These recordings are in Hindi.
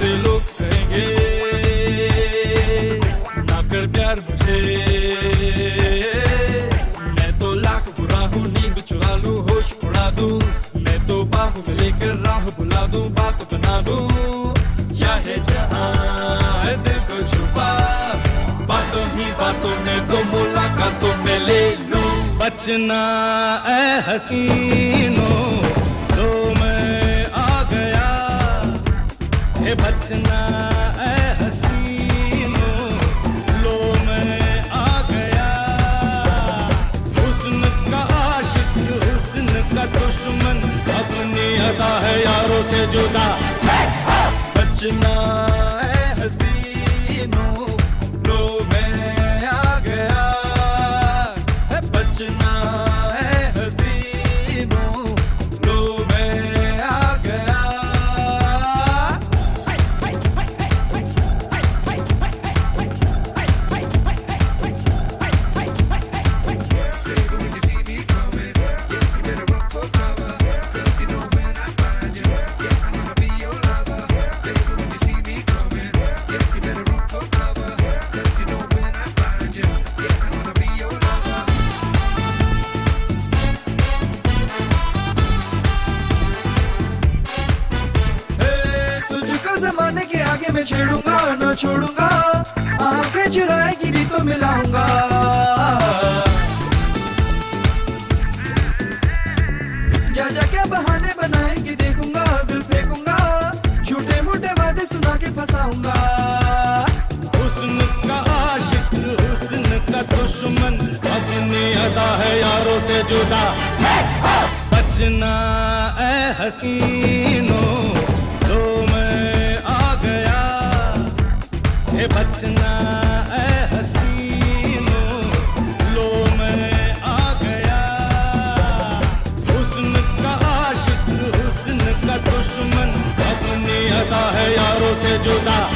से लोग कहेंगे, ना कर प्यार मुझे। मैं तो लाख बुरा हूँ, नींद चुरा लू, होश उड़ा दू। मैं तो बाहू में लेकर राह बुला दू, बात बना दू। चाहे जहाँ दिल को छुपा, बातों ही बातों में तो मुलाकातों में ले लू। बचना ए हसीनों बचना हसीनो, लो मैं आ गया। हुस्न का आशिक, हुस्न का दुश्मन, अपनी अदा है यारों से जुदा बचना मैं छेड़ूँगा, न छोड़ूँगा। आँखें चुराएगी भी तो मिलाऊँगा। जा क्या बहाने बनाएगी, देखूँगा, दिल फेंकूँगा। झूठे मूठे वादे सुना के फंसाऊँगा। दुश्मन, अपनी अदा है यारों से जुदा। बचना ए हसीनो बचना ए हसीनो। लो आ गया। हुस्न का आशिक का दुश्मन। अपनी अदा है यारों से जुदा।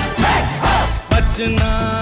बचना